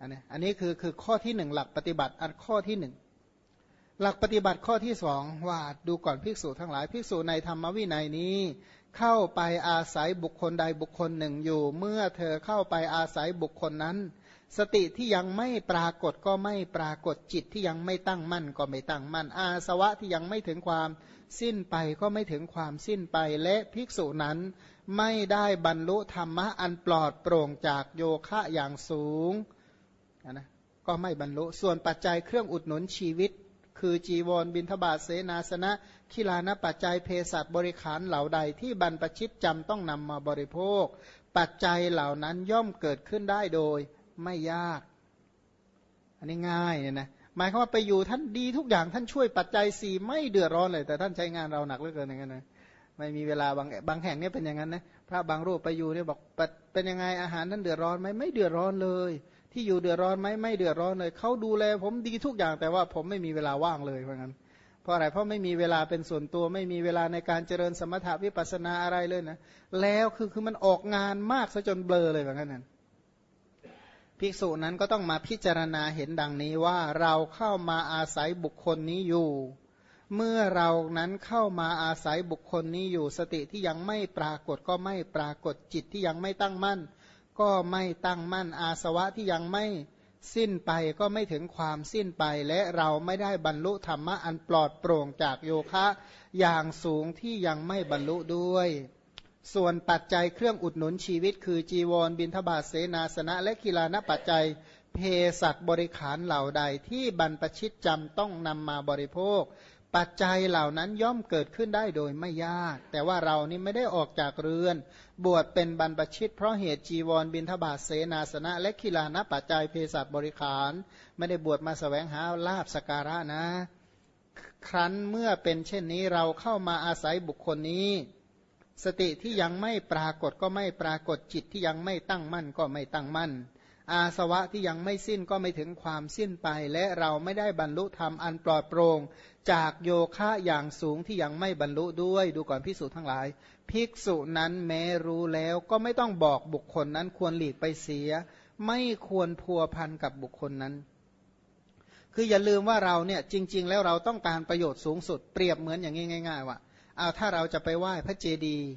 อันนี้อันนี้คือคือข้อที่หนึ่งหลักปฏิบัติอันข้อที่หนึ่งหลักปฏิบัติข้อที่สองว่าดูก่อนภิกษุทั้งหลายภิกษุในธรรมวินัยนี้ เข้าไปอาศัยบุคคลใดบุคคลหนึ่งอยู่ เมื่อเธอเข้าไปอาศัยบุคคลนั้น สติที่ยังไม่ปรากฏก็ไม่ปรากฏจิตที่ยังไม่ตั้งมั่นก็ไม่ตั้งมั่น อาสวะที่ยังไม่ถึงความสิ้นไปก็ไม่ถึงความสิ้นไปและภิกษุนั้นไม่ได้บรรลุธรรมะอันปลอดโปร่งจากโยคะอย่างสูง นะก็ไม่บรรลุ ส่วนปัจจัยเครื่องอุดหนุนชีวิต คือจีวรบินทบาทเสนาสนะขีลานปัจจัยเภสัชบริขารเหล่าใดที่บรรปชิตจำต้องนำมาบริโภค ปัจจัยเหล่านั้นย่อมเกิดขึ้นได้โดยไม่ยาก อันนี้ง่ายเนี่ยนะหมายความว่าไปอยู่ท่านดีทุกอย่างท่านช่วยปัจจัยสี่ไม่เดือดร้อนเลย แต่ท่านใช้งานเราหนักเหลือเกินอย่างนั้นนะไม่มีเวลาบางบางแห่งเนี่ยเป็นอย่างนั้นนะพระบางรูปไปอยู่เนี่ยบอกเป็นยังไงอาหารท่านเดือดร้อนไหมไม่เดือดร้อนเลย ที่อยู่เดือดร้อนไหมไม่เดือดร้อนเลยเขาดูแลผมดีทุกอย่างแต่ว่าผมไม่มีเวลาว่างเลยเพราะงั้นเพราะอะไรเพราะไม่มีเวลาเป็นส่วนตัวไม่มีเวลาในการเจริญสมถะวิปัสนาอะไรเลยนะแล้วคือคือมันออกงานมากซะจนเบลอเลยแบบนั้นภิกษุนั้นก็ต้องมาพิจารณาเห็นดังนี้ว่าเราเข้ามาอาศัยบุคคลนี้อยู่ เมื่อเรานั้นเข้ามาอาศัยบุคคลนี้อยู่สติที่ยังไม่ปรากฏก็ไม่ปรากฏจิตที่ยังไม่ตั้งมั่น ก็ไม่ตั้งมั่นอาสวะที่ยังไม่สิ้นไปก็ไม่ถึงความสิ้นไป และเราไม่ได้บรรลุธรรมะอันปลอดโปร่งจากโยคะอย่างสูงที่ยังไม่บรรลุด้วย ส่วนปัจจัยเครื่องอุดหนุนชีวิต คือจีวรบินทบาทเสนาสนะ และกีฬานปัจจัยเพศัตบริขารเหล่าใดที่บรรพชิตจำต้องนำมาบริโภค ปัจจัยเหล่านั้นย่อมเกิดขึ้นได้โดยไม่ยาก แต่ว่าเรานี่ไม่ได้ออกจากเรือน บวชเป็นบรรพชิต เพราะเหตุจีวรบินทบาทเสนาสนะ และกีฬานปัจจัยเพศัตบริขาร ไม่ได้บวชมาสแสวงหาลาบสการะนะ ครั้นเมื่อเป็นเช่นนี้เราเข้ามาอาศัยบุคคลนี้ สติที่ยังไม่ปรากฏก็ไม่ปรากฏจิตที่ยังไม่ตั้งมั่นก็ไม่ตั้งมั่น อาสวะที่ยังไม่สิ้นก็ไม่ถึงความสิ้นไป และเราไม่ได้บรรลุธรรมอันปลอดโปร่งจากโยคะอย่างสูงที่ยังไม่บรรลุด้วยดูก่อนภิกษุทั้งหลาย ภิกษุนั้นแม้รู้แล้วก็ไม่ต้องบอกบุคคลนั้นควรหลีกไปเสีย ไม่ควรพัวพันกับบุคคลนั้น คืออย่าลืมว่าเราเนี่ยจริง ๆ แล้วเราต้องการประโยชน์สูงสุดเปรียบเหมือนอย่างนี้ง่าย ๆ ว่าเอาถ้าเราจะไปไหว้พระเจดีย์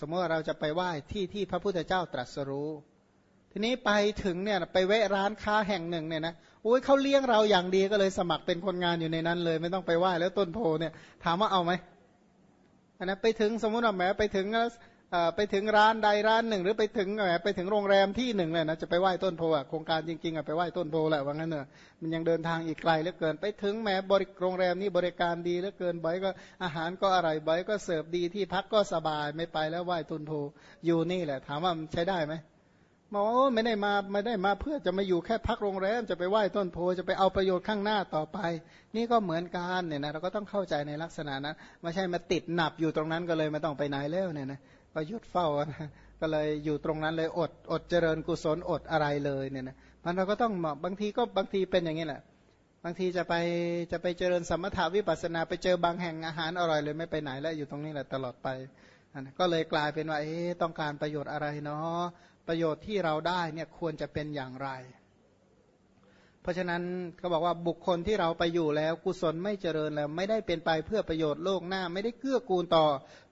สมมติว่าเราจะไปไหว้ที่ที่พระพุทธเจ้าตรัสรู้ ทีนี้ไปถึงเนี่ยไปแวะร้านค้าแห่งหนึ่งเนี่ยนะโอ้ยเขาเลี้ยงเราอย่างดีก็เลยสมัครเป็นคนงานอยู่ในนั้นเลย ไม่ต้องไปไหว้แล้วต้นโพเนี่ยถามว่าเอาไหมอันนะไปถึงสมมติว่าแหมไปถึงแล้วไปถึงร้านใดร้านหนึ่ง หรือไปถึงแหมไปถึงโรงแรมที่หนึ่งเลยนะจะไปไหว้ต้นโพอะโครงการจริงๆอะไปไหว้ต้นโพแหละว่างั้นเนอะมันยังเดินทางอีกไกลเหลือเกิน ไปถึงแหมบริโรงแรมนี้บริการดีเหลือเกินบ่อยก็อาหารก็อร่อยบ่อยก็เสิร์ฟดีที่พักก็สบายไม่ไปแล้วไหว้ต้นโพอยู่นี่แหละ ถามว่ามันใช้ได้ไหม บอกว่าไม่ได้มาไม่ได้มาเพื่อจะมาอยู่แค่พักโรงแรมจะไปไหว้ต้นโพจะไปเอาประโยชน์ข้างหน้าต่อไป นี่ก็เหมือนกันเนี่ยนะเราก็ต้องเข้าใจในลักษณะนั้นไม่ใช่มาติดหนับอยู่ตรงนั้นก็เลยไม่ต้องไปไหนแล้วเนี่ยนะก็หยุดเฝ้านะก็เลยอยู่ตรงนั้นเลยอดอดเจริญกุศลอดอะไรเลยเนี่ยนะมันเราก็ต้องบางทีก็บางทีเป็นอย่างนี้แหละ บางทีจะไปจะไปเจริญสมถาวิปัสนาไปเจอบางแห่งอาหารอร่อยเลยไม่ไปไหนแล้วอยู่ตรงนี้แหละตลอดไปก็เลยกลายเป็นว่าเอ๊ต้องการประโยชน์อะไรเนาะ ประโยชน์ที่เราได้เนี่ยควรจะเป็นอย่างไร เพราะฉะนั้นเขาบอกว่าบุคคลที่เราไปอยู่แล้วกุศลไม่เจริญแล้ว ไม่ได้เป็นไปเพื่อประโยชน์โลกหน้า ไม่ได้เกื้อกูลต่อ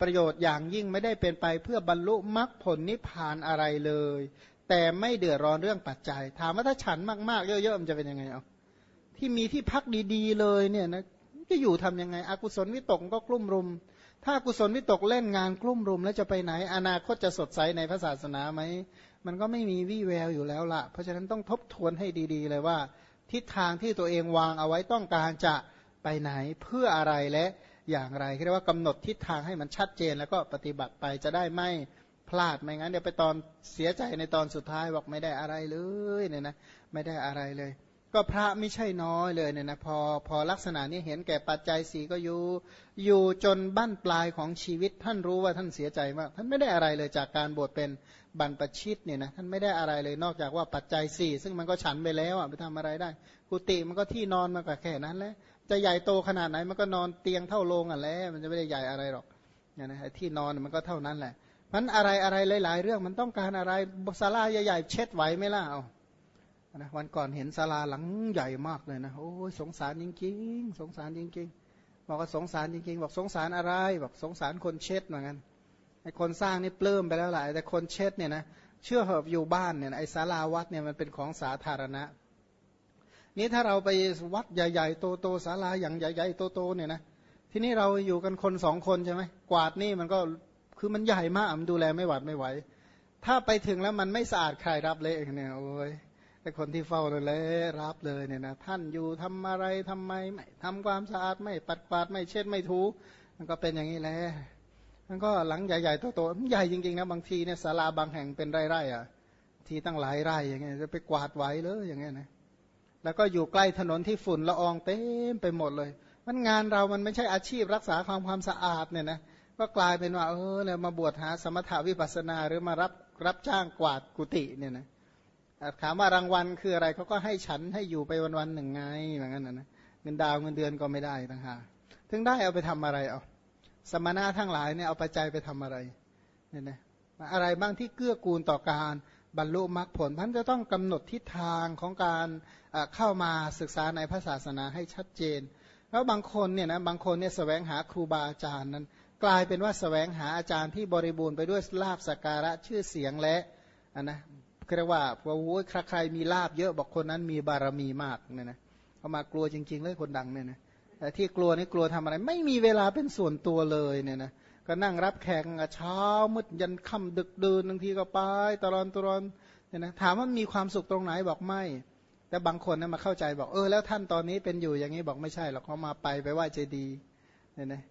ประโยชน์อย่างยิ่งไม่ได้เป็นไปเพื่อบรรลุมรรคผลนิพพานอะไรเลย แต่ไม่เดือดร้อนเรื่องปัจจัย ถามว่าถ้าฉันมากๆ เยอะๆมันจะเป็นยังไงเอาที่มีที่พักดีๆเลยเนี่ยนะจะอยู่ทํำยังไง อกุศลวิตกก็กลุ่มรุม ถ้ากุศลวิตกเล่นงานกลุ่มรุมแล้วจะไปไหน อนาคตจะสดใสในพระศาสนาไหม มันก็ไม่มีวี่แววอยู่แล้วละเพราะฉะนั้นต้องทบทวนให้ดีๆเลยว่า ทิศทางที่ตัวเองวางเอาไว้ต้องการจะไปไหนเพื่ออะไรและอย่างไรเรียกว่ากำหนดทิศทางให้มันชัดเจน แล้วก็ปฏิบัติไปจะได้ไม่พลาดไม่งั้นเดี๋ยวไปตอนเสียใจในตอนสุดท้ายบอกไม่ได้อะไรเลยเนี่ยนะไม่ได้อะไรเลย ก็พระไม่ใช่น้อยเลยเนี่ยนะพอพอลักษณะนี้เห็นแก่ปัจจัยสีก็อยู่อยู่จนบั้นปลายของชีวิต ท่านรู้ว่าท่านเสียใจมาก ท่านไม่ได้อะไรเลยจากการบวชเป็นบรรปชิตเนี่ยนะท่านไม่ได้อะไรเลยนอกจากว่าปัจจัยสี่ซึ่งมันก็ฉันไปแล้วอะไปทำอะไรได้ กุฏิมันก็ที่นอนมันก็แค่นั้นแหละจะใหญ่โตขนาดไหนมันก็นอนเตียงเท่าโรงอะแล้วมันจะไม่ได้ใหญ่อะไรหรอกเนี่ยนะที่นอนมันก็เท่านั้นแหละมันอะไรอะไรหลาย ๆ เรื่องมันต้องการอะไรศาลาใหญ่ๆเช็ดไหวไหมล่ะเอา นะวันก่อนเห็นศาลาหลังใหญ่มากเลยนะโอ้ยสงสารจริงๆ สงสารจริงๆบอกว่าสงสารจริงๆ บอกสงสารอะไรบอกสงสารคนเช็ดเหมือนกันไอ้คนสร้างนี่ปลื้มไปแล้วหลายแต่คนเช็ดเนี่ยนะเชื่อเหอะอยู่บ้านเนี่ยไอ้ศาลาวัดเนี่ยมันเป็นของสาธารณะ นี้ถ้าเราไปวัดใหญ่ๆ โตๆศาลาอย่างใหญ่ๆโตๆเนี่ยนะทีนี้เราอยู่กันคนสองคนใช่ไหมกวาดนี่มันก็คือมันใหญ่มากมันดูแลไม่หวัดไม่ไหว ถ้าไปถึงแล้วมันไม่สะอาดใครรับเละเนี่ยโอ้ย ไอคนที่เฝ้าเลยรับเลยเนี่ยนะท่านอยู่ทำอะไรทำไมไม่ทำความสะอาดไม่ปัดกวาดไม่เช็ดไม่ถูมันก็เป็นอย่างนี้แหละมันก็หลังใหญ่ๆโตๆใหญ่จริงๆนะบางทีเนี่ยศาลาบางแห่งเป็นไร่ๆอะ ทีตั้งหลายไร่อย่างเงี้ยจะไปกวาดไหวเลยอย่างเงี้ยนะแล้วก็อยู่ใกล้ถนนที่ฝุ่นละอองเต็มไปหมดเลย มันงานเรามันไม่ใช่อาชีพรักษาความความสะอาดเนี่ยนะก็กลายเป็นว่าเออเนี่ยมาบวชหาสมถาวิปัสนาหรือมารับรับจ้างกวาดกุฏิเนี่ยนะ ถามว่ารางวัลคืออะไรเขาก็ให้ฉันให้อยู่ไปวันวันหนึ่งไงอย่างนั้นนะเงินดาวเงินเดือนก็ไม่ได้ต่างหากถึงได้เอาไปทำอะไรเอาสมณะทั้งหลายเนี่ยเอาปัจจัยไปทำอะไรเนี่ยนะอะไรบ้างที่เกื้อกูลต่อการบรรลุมรรคผลท่านจะต้องกำหนดทิศทางของการเข้ามาศึกษาในพระศาสนาให้ชัดเจน แล้วบางคนเนี่ยนะบางคนเนี่ยสแสวงหาครูบาอาจารย์นั้น กลายเป็นว่าสแสวงหาอาจารย์ที่บริบูรณ์ไปด้วยลาบสักการะชื่อเสียงและนนะ เรียกว่าว่าโอ้ยใครมีลาบเยอะบอกคนนั้นมีบารมีมากเนี่ยนะเขามากลัวจริง ๆ เลยคนดังเนี่ยนะแต่ที่กลัวนี่กลัวทำอะไร ไม่มีเวลาเป็นส่วนตัวเลยเนี่ยนะก็นั่งรับแขกเช้ามืดยันค่ำดึกดื่นบางทีก็ไปตลอนตลอนเนี่ยนะถามว่ามีความสุขตรงไหนบอกไม่ แต่บางคนนะมาเข้าใจบอกเออแล้วท่านตอนนี้เป็นอยู่อย่างนี้บอกไม่ใช่หรอกเขามาไปไปไหว้เจดีย์เนี่ยนะ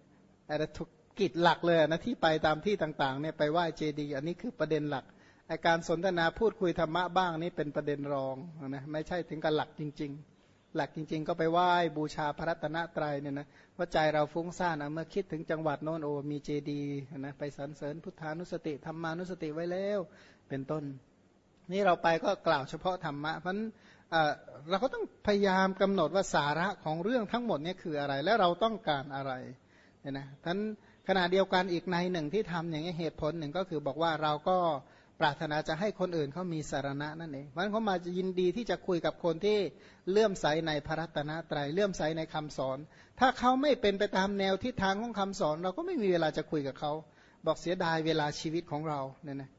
แต่ทุกกิจหลักเลยนะที่ไปตามที่ต่างๆเนี่ยไปไหว้เจดีย์อันนี้คือประเด็นหลัก อการสนทนาพูดคุยธรรมะบ้างนี่เป็นประเด็นรองนะไม่ใช่ถึงกับหลักจริง ๆ หลักจริง ๆ ก็ไปไหว้บูชาพระรัตนตรัยเนี่ยนะว่าใจเราฟุ้งซ่านนะเมื่อคิดถึงจังหวัดโน้นโอมีเจดีนะไปสรรเสริญพุทธานุสติธรรมานุสติไว้แล้วเป็นต้น นี่เราไปก็กล่าวเฉพาะธรรมะเพราะเราก็ต้องพยายามกำหนดว่าสาระของเรื่องทั้งหมดนี่คืออะไร และเราต้องการอะไรเนี่ยนะท่านขณะเดียวกันอีกในหนึ่งที่ทำอย่างนี้เหตุผลหนึ่งก็คือบอกว่าเราก็ ปรารถนาจะให้คนอื่นเขามีสารณะนั่นเองเพราะฉะนั้นเขามาจะยินดีที่จะคุยกับคนที่เลื่อมใสในพระรัตนตรัยเลื่อมใสในคำสอน ถ้าเขาไม่เป็นไปตามแนวทิศทางของคำสอน เราก็ไม่มีเวลาจะคุยกับเขา บอกเสียดายเวลาชีวิตของเราเนี่ยนะ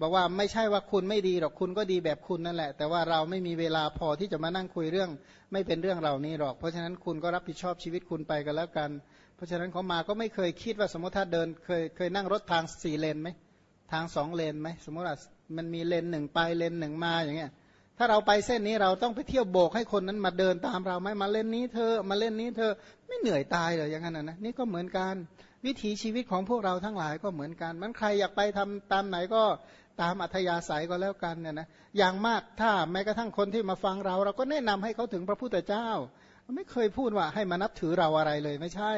บอกว่าไม่ใช่ว่าคุณไม่ดีหรอกคุณก็ดีแบบคุณนั่นแหละ แต่ว่าเราไม่มีเวลาพอที่จะมานั่งคุยเรื่อง ไม่เป็นเรื่องเหล่านี้หรอก เพราะฉะนั้นคุณก็รับผิดชอบชีวิตคุณไปกันแล้วกัน เพราะฉะนั้นเขามาก็ไม่เคยคิดว่าสมมติถ้าเดินเคยเคยนั่งรถทางสี่เลนไหม ทางสองเลนไหมสมมติว่ามันมีเลนหนึ่งไปเลนหนึ่งมาอย่างเงี้ย ถ้าเราไปเส้นนี้เราต้องไปเที่ยวโบกให้คนนั้นมาเดินตามเราไหมมาเล่นนี้เธอมาเล่นนี้เธอไม่เหนื่อยตายเลยอย่างนั้นนะนี่ก็เหมือนกันวิถีชีวิตของพวกเราทั้งหลายก็เหมือนกัน มันใครอยากไปทำตามไหนก็ตามอัธยาศัยก็แล้วกันเนี่ยนะอย่างมากถ้าแม้กระทั่งคนที่มาฟังเรา เราก็แนะนำให้เขาถึงพระพุทธเจ้า ไม่เคยพูดว่าให้มานับถือเราอะไรเลยไม่ใช่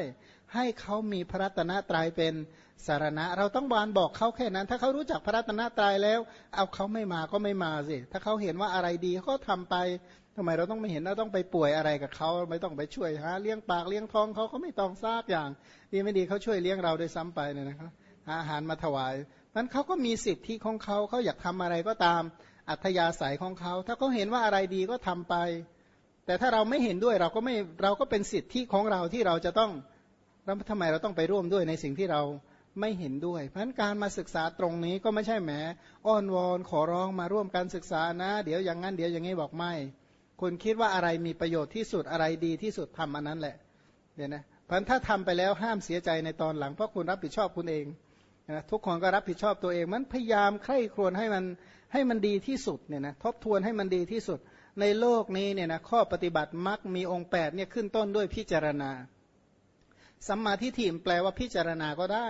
ให้เขามีพระรัตนตรัยเป็นสารณะ เราต้องบานบอกเขาแค่นั้น ถ้าเขารู้จักพระรัตนตรัยแล้ว เอาเขาไม่มาก็ไม่มาสิถ้าเขาเห็นว่าอะไรดีเขาทำไปทำไมเราต้องไม่เห็นเราต้องไปป่วยอะไรกับเขาไม่ต้องไปช่วยหาเลี้ยงปากเลี้ยงท้องเขาเขาไม่ต้องซากอย่างดีไม่ดีเขาช่วยเลี้ยงเราด้วยซ้ำไปเนี่ยนะครับอาหารมาถวายนั้นเขาก็มีสิทธิของเขาเขาอยากทำอะไรก็ตามอัธยาศัยของเขา ถ้าเขาเห็นว่าอะไรดีก็ทำไป แต่ถ้าเราไม่เห็นด้วยเราก็ไม่เราก็เป็นสิทธิของเราที่เราจะต้องแล้วทำไมเราต้องไปร่วมด้วยในสิ่งที่เราไม่เห็นด้วย เพราะะนั้นการมาศึกษาตรงนี้ก็ไม่ใช่แหมอ้อนวอนขอร้องมาร่วมการศึกษานะ เดี๋ยวอย่างนั้นเดี๋ยวอย่างนี้บอกไม่คุณคิดว่าอะไรมีประโยชน์ที่สุดอะไรดีที่สุดทำอันนั้นแหละเดี๋ยนะเพราะถ้าทำไปแล้วห้ามเสียใจในตอนหลัง เพราะคุณรับผิดชอบคุณเองนะทุกคนก็รับผิดชอบตัวเอง มันพยายามใคร่ครวญให้มันให้มันดีที่สุดเนี่ยนะทบทวนให้มันดีที่สุด ในโลกนี้เนี่ยนะข้อปฏิบัติมักมีองค์8เนี่ยขึ้นต้นด้วยพิจารณา สัมมาทิฏฐิแปลว่าพิจารณาก็ได้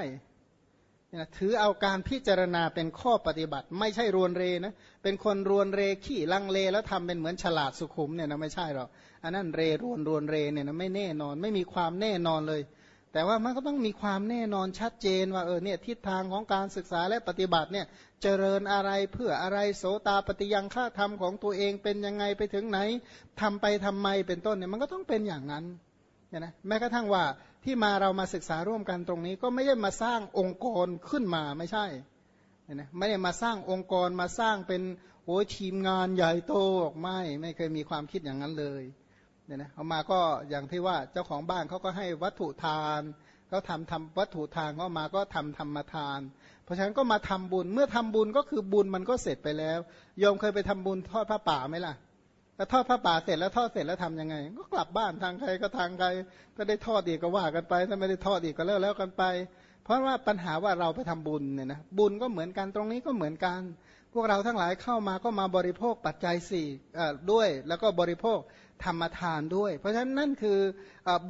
นะถือเอาการพิจารณาเป็นข้อปฏิบัติ ไม่ใช่รวนเรนะเป็นคนรวนเรขี้ลังเลแล้วทำเป็นเหมือนฉลาดสุขุมเนี่ยนะไม่ใช่หรอกอันนั้นเรรวนรวนเรเนี่ยนะไม่แน่นอน ไม่มีความแน่นอนเลย แต่ว่ามันก็ต้องมีความแน่นอนชัดเจนว่าเออเนี่ยทิศทางของการศึกษาและปฏิบัติเนี่ยเจริญอะไรเพื่ออะไรโสตาปฏิยังฆาธรรมของตัวเองเป็นยังไงไปถึงไหนทำไปทำไมเป็นต้นเนี่ยมันก็ต้องเป็นอย่างนั้นเนี่ยนะแม้กระทั่งว่าที่มาเรามาศึกษาร่วมกันตรงนี้ ก็ไม่ได้มาสร้างองค์กรขึ้นมาไม่ใช่เนี่ยนะไม่ได้มาสร้างองค์กรมาสร้างเป็นโอ้ยทีมงานใหญ่โตไม่ไม่เคยมีความคิดอย่างนั้นเลย เนี่ยนะเอามาก็อย่างที่ว่าเจ้าของบ้านเขาก็ให้วัตถุทานเขาทำทำวัตถุทานเขามาก็ทำธรรมทาน เพราะฉะนั้นก็มาทำบุญเมื่อทำบุญก็คือบุญมันก็เสร็จไปแล้วโยมเคยไปทำบุญทอดพระป่าไหมล่ะแล้วทอดพระป่าเสร็จแล้วทอดเสร็จแล้วทํำยังไง ก็กลับบ้านทางใครก็ทางใครถ้าได้ทอดอีกก็ว่ากันไป ถ้าไม่ได้ทอดอีกก็แล้วแล้วกันไป เพราะว่าปัญหาว่าเราไปทำบุญเนี่ยนะบุญก็เหมือนกันตรงนี้ก็เหมือนกัน พวกเราทั้งหลายเข้ามาก็มาบริโภคปัจจัยสี่ด้วย แล้วก็บริโภค ธรรมทานด้วย เพราะฉะนั้นนั่นคือ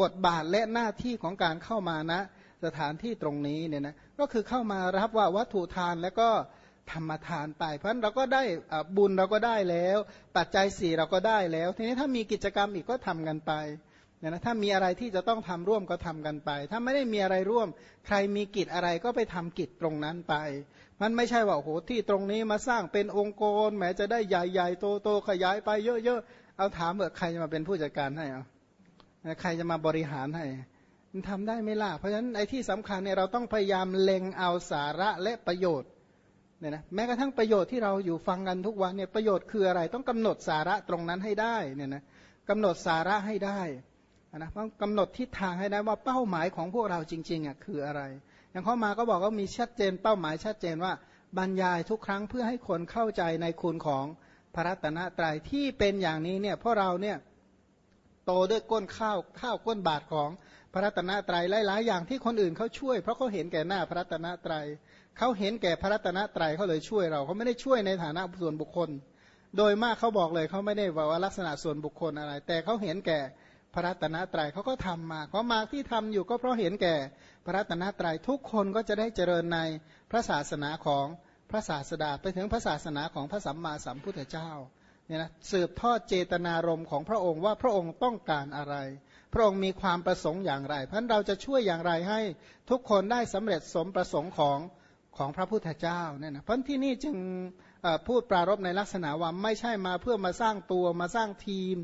บทบาทและหน้าที่ของการเข้ามานะสถานที่ตรงนี้เนี่ยนะก็คือเข้ามารับว่าวัตถุทานแล้วก็ธรรมทานไป เพราะฉะนั้นเราก็ได้บุญเราก็ได้แล้ว ปัจจัยสี่เราก็ได้แล้ว ทีนี้ถ้ามีกิจกรรมอีกก็ทำกันไปเนี่ยนะถ้ามีอะไรที่จะต้องทำร่วมก็ทำกันไป ถ้าไม่ได้มีอะไรร่วม ใครมีกิจอะไรก็ไปทำกิจตรงนั้นไป มันไม่ใช่ว่าโอ้โหที่ตรงนี้มาสร้างเป็นองค์กรแหมจะได้ใหญ่ๆโตๆขยายไปเยอะๆ เอาถามเมื่อใครจะมาเป็นผู้จัดการให้เอาใครจะมาบริหารให้มันทำได้ไม่ล่ะเพราะฉะนั้นไอ้ที่สำคัญเนี่ยเราต้องพยายามเล็งเอาสาระและประโยชน์เนี่ยนะแม้กระทั่งประโยชน์ที่เราอยู่ฟังกันทุกวันเนี่ยประโยชน์คืออะไร ต้องกำหนดสาระตรงนั้นให้ได้เนี่ยนะกำหนดสาระให้ได้นะต้องกำหนดทิศทางให้ได้ว่าเป้าหมายของพวกเราจริงๆอะคืออะไร อย่างเข้อมาก็บอกว่ามีชัดเจนเป้าหมายชัดเจนว่าบรรยายทุกครั้งเพื่อให้คนเข้าใจในคุณของ พระรัตนตรัยที่เป็นอย่างนี้เนี่ยเพราะเราเนี่ยโตด้วยก้นข้าวข้าวก้นบาทของพระรัตนตรัยหลายๆอย่างที่คนอื่นเขาช่วย เพราะเขาเห็นแก่หน้าพระรัตนตรัยเขาเห็นแก่พระรัตนตรัยเขาเลยช่วยเราเขาไม่ได้ช่วยในฐานะส่วนบุคคล โดยมากเขาบอกเลยเขาไม่ได้ว่าลักษณะส่วนบุคคลอะไร แต่เขาเห็นแก่พระรัตนตรัยเขาก็ทำมาเขามาที่ทำอยู่ก็เพราะเห็นแก่พระรัตนตรัยทุกคนก็จะได้เจริญในพระศาสนาของ พระศาสดาไปถึงพระศาสนาของพระสัมมาสัมพุทธเจ้าเนี่ยนะสืบทอดเจตนารมณ์ของพระองค์ว่าพระองค์ต้องการอะไร พระองค์มีความประสงค์อย่างไรเพราะเราจะช่วยอย่างไรให้ทุกคนได้สำเร็จสมประสงค์ของของพระพุทธเจ้าเนี่ยนะเพราะที่นี่จึงพูดปรารบในลักษณะว่าไม่ใช่มาเพื่อมาสร้างตัวมาสร้างทีม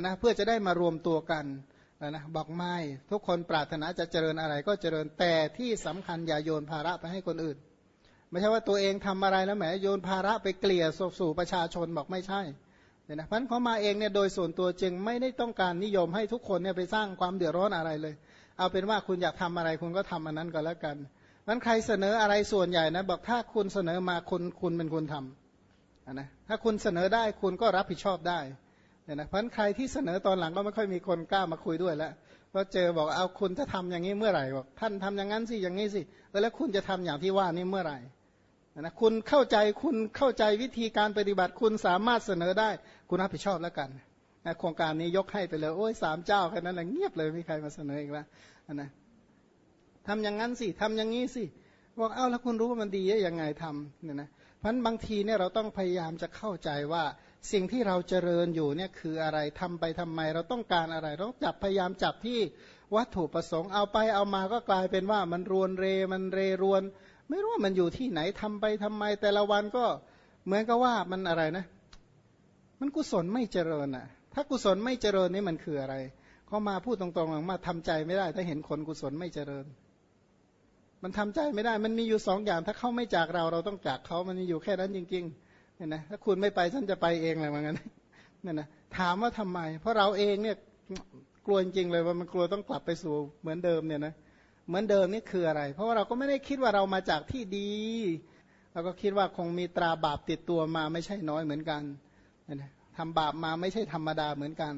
นะเพื่อจะได้มารวมตัวกันนะบอกไม่ ทุกคนปรารถนาจะเจริญอะไรก็เจริญแต่ที่สำคัญอย่าโยนภาระไปให้คนอื่น ไม่ใช่ว่าตัวเองทำอะไรแล้วแหมโยนภาระไปเกลี่ยสู่ประชาชนบอกไม่ใช่เนี่ยนะพันเขามาเองเนี่ยโดยส่วนตัวจึงไม่ได้ต้องการนิยมให้ทุกคนเนี่ยไปสร้างความเดือดร้อนอะไรเลย เอาเป็นว่าคุณอยากทำอะไรคุณก็ทำอันนั้นก็แล้วกันนั้นใครเสนออะไรส่วนใหญ่นะบอกถ้าคุณเสนอมาคุณคุณเป็นคนทำนะถ้าคุณเสนอได้คุณก็รับผิดชอบได้เนี่ยนะเพราะใครที่เสนอตอนหลังก็ไม่ค่อยมีคนกล้ามาคุยด้วยแล้วเพราะเจอบอกเอาคุณจะทำอย่างนี้เมื่อไหร่บอกท่านทำอย่างนั้นสิอย่างนี้สิแล้วคุณจะทำอย่างที่ว่านี่เมื่อไหร่ นะคุณเข้าใจคุณเข้าใจวิธีการปฏิบัติคุณสามารถเสนอได้ คุณรับผิดชอบแล้วกันนะโครงการนี้ยกให้ไปเลยโอ้ยสามเจ้าแค่นั้นแหละเงียบเลยไม่มีใครมาเสนออีกแล้วนะทำอย่างนั้นสิทำอย่างนี้สิบอกเอ้าแล้วคุณรู้ว่ามันดียังไงทำเนี่ยนะเพราะบางทีเนี่ยเราต้องพยายามจะเข้าใจว่าสิ่งที่เราเจริญอยู่เนี่ยคืออะไรทำไปทำไม เราต้องการอะไร เราจับพยายามจับที่วัตถุประสงค์เอาไปเอามาก็กลายเป็นว่ามันรวนเรมันเรรวน ไม่รู้ว่ามันอยู่ที่ไหนทำไปทำไม แต่ละวันก็เหมือนกับว่ามันอะไรนะ มันกุศลไม่เจริญอะ ถ้ากุศลไม่เจริญนี่มันคืออะไรเขามาพูดตรงๆมาทำใจไม่ได้ ถ้าเห็นคนกุศลไม่เจริญ มันทำใจไม่ได้ มันมีอยู่สองอย่าง ถ้าเขาไม่จากเราเราต้องจากเขามันมีอยู่แค่นั้นจริงๆเนี่ยนะถ้าคุณไม่ไปฉันจะไปเองอะไรเหมือนกันเนี่ยนะถามว่าทำไม เพราะเราเองเนี่ยกลัวจริงๆเลยว่ามันกลัวต้องกลับไปสู่เหมือนเดิมเนี่ยนะเเหมือนเดิมนี่คืออะไร เพราะว่าเราก็ไม่ได้คิดว่าเรามาจากที่ดี เราก็คิดว่าคงมีตราบาปติดตัวมาไม่ใช่น้อยเหมือนกันทำบาปมาไม่ใช่ธรรมดาเหมือนกัน